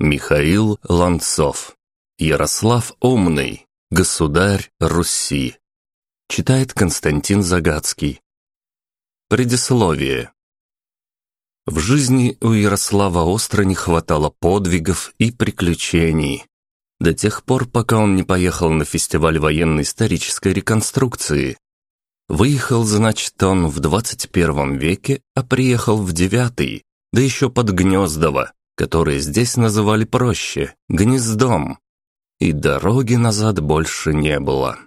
Михаил Ланцов. Ярослав Умный. Государь Руси. Читает Константин Загадский. Предисловие. В жизни у Ярослава остро не хватало подвигов и приключений. До тех пор, пока он не поехал на фестиваль военно-исторической реконструкции. Выехал, значит, он в 21 веке, а приехал в девятый, да еще под Гнездово, которое здесь называли проще – гнездом. И дороги назад больше не было.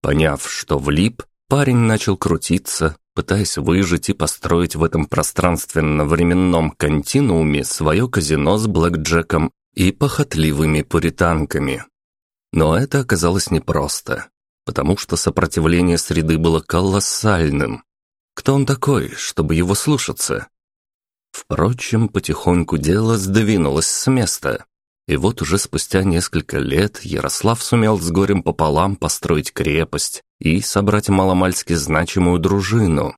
Поняв, что влип, парень начал крутиться, пытаясь выжить и построить в этом пространственно-временном континууме свое казино с блэкджеком и похотливыми пуританками. Но это оказалось непросто, потому что сопротивление среды было колоссальным. Кто он такой, чтобы его слушаться? Впрочем, потихоньку дело сдвинулось с места. И вот уже спустя несколько лет Ярослав сумел с горем пополам построить крепость и собрать маломальски значимую дружину,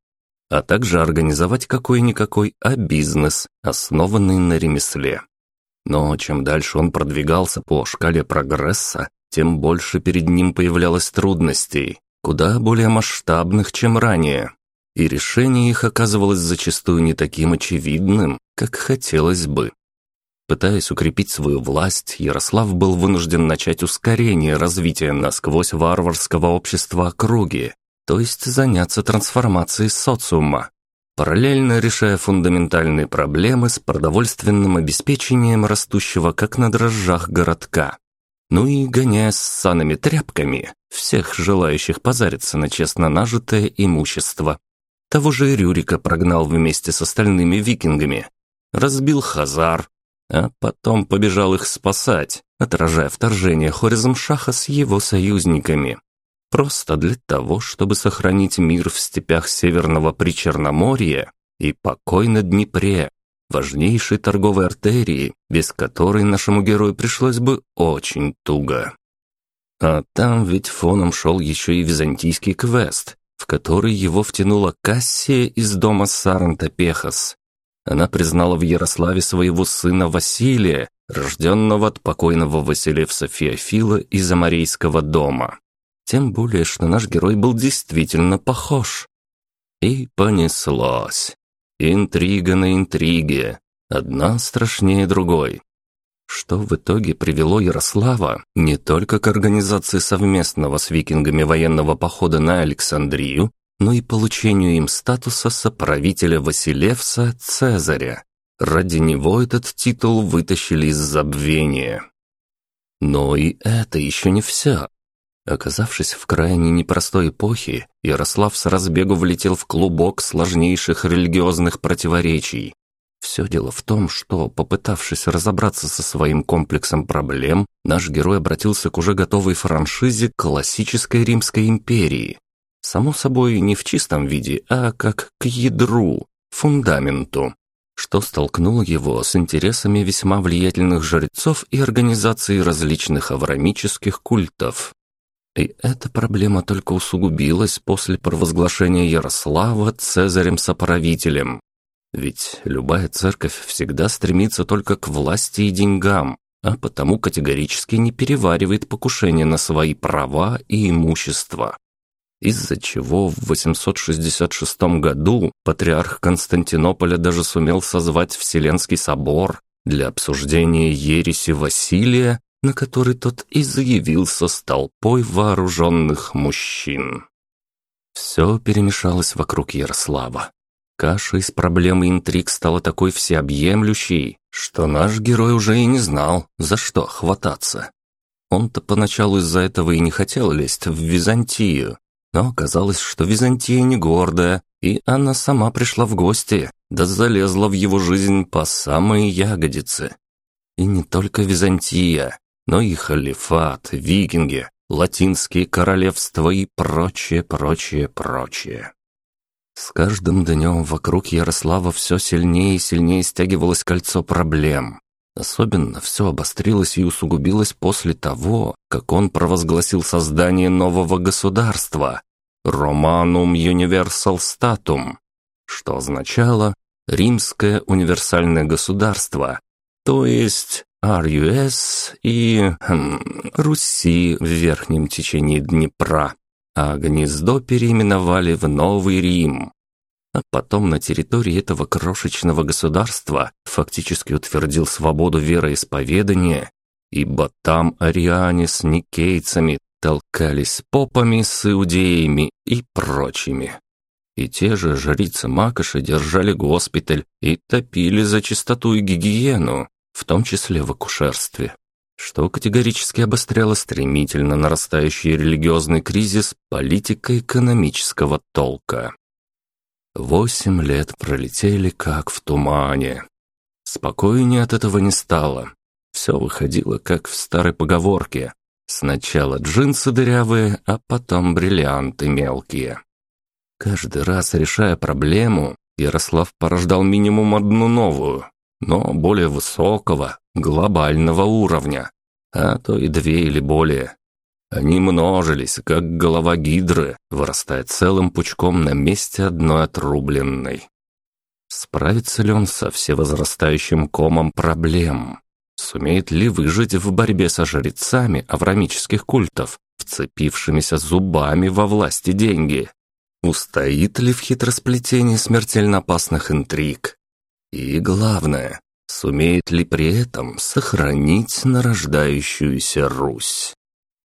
а также организовать какой-никакой, а бизнес, основанный на ремесле. Но чем дальше он продвигался по шкале прогресса, тем больше перед ним появлялось трудностей, куда более масштабных, чем ранее. И решение их оказывалось зачастую не таким очевидным, как хотелось бы. Пытаясь укрепить свою власть, Ярослав был вынужден начать ускорение развития насквозь варварского общества округи, то есть заняться трансформацией социума, параллельно решая фундаментальные проблемы с продовольственным обеспечением растущего как на дрожжах городка. Ну и гоняя с санами тряпками всех желающих позариться на честно нажитое имущество. Того же Рюрика прогнал вместе с остальными викингами, разбил Хазар, а потом побежал их спасать, отражая вторжение Хорезмшаха с его союзниками. Просто для того, чтобы сохранить мир в степях Северного Причерноморья и покой на Днепре, важнейшей торговой артерии, без которой нашему герою пришлось бы очень туго. А там ведь фоном шел еще и византийский квест, в который его втянула Кассия из дома Саранта Пехас, она признала в Ярославе своего сына Василия, рожденного от покойного Василевса Феофила из Амарейского дома. Тем более, что наш герой был действительно похож. И понеслось. Интрига на интриге, одна страшнее другой. Что в итоге привело Ярослава не только к организации совместного с викингами военного похода на Александрию, но и получению им статуса соправителя Василевса Цезаря. Ради него этот титул вытащили из забвения. Но и это еще не все. Оказавшись в крайне непростой эпохе, Ярослав с разбегу влетел в клубок сложнейших религиозных противоречий. Все дело в том, что, попытавшись разобраться со своим комплексом проблем, наш герой обратился к уже готовой франшизе классической Римской империи, Само собой, не в чистом виде, а как к ядру, фундаменту, что столкнуло его с интересами весьма влиятельных жрецов и организаций различных аврамических культов. И эта проблема только усугубилась после провозглашения Ярослава Цезарем-соправителем. Ведь любая церковь всегда стремится только к власти и деньгам, а потому категорически не переваривает покушение на свои права и имущество из-за чего в 866 году патриарх Константинополя даже сумел созвать Вселенский собор для обсуждения ереси Василия, на который тот и заявился с толпой вооруженных мужчин. Все перемешалось вокруг Ярослава. Каша из проблем и интриг стала такой всеобъемлющей, что наш герой уже и не знал, за что хвататься. Он-то поначалу из-за этого и не хотел лезть в Византию, но оказалось, что Византия не гордая, и она сама пришла в гости, да залезла в его жизнь по самые ягодицы. И не только Византия, но и халифат, викинги, латинские королевства и прочее, прочее, прочее. С каждым днем вокруг Ярослава все сильнее и сильнее стягивалось кольцо проблем. Особенно все обострилось и усугубилось после того, как он провозгласил создание нового государства «Romanum Universal Statum», что означало «Римское универсальное государство», то есть RUS и хм, Руси в верхнем течении Днепра, а гнездо переименовали в Новый Рим. А потом на территории этого крошечного государства фактически утвердил свободу вероисповедания, ибо там ариане с никейцами толкались попами с иудеями и прочими. И те же жрицы Макоши держали госпиталь и топили за чистоту и гигиену, в том числе в акушерстве, что категорически обостряло стремительно нарастающий религиозный кризис политико-экономического толка. Восемь лет пролетели как в тумане. Спокойнее от этого не стало. Все выходило как в старой поговорке. Сначала джинсы дырявые, а потом бриллианты мелкие. Каждый раз решая проблему, Ярослав порождал минимум одну новую, но более высокого, глобального уровня, а то и две или более. Они множились, как голова гидры, вырастая целым пучком на месте одной отрубленной. Справится ли он со всевозрастающим комом проблем? Сумеет ли выжить в борьбе со жрецами аврамических культов, вцепившимися зубами во власти деньги? Устоит ли в хитросплетении смертельно опасных интриг? И главное, сумеет ли при этом сохранить нарождающуюся Русь?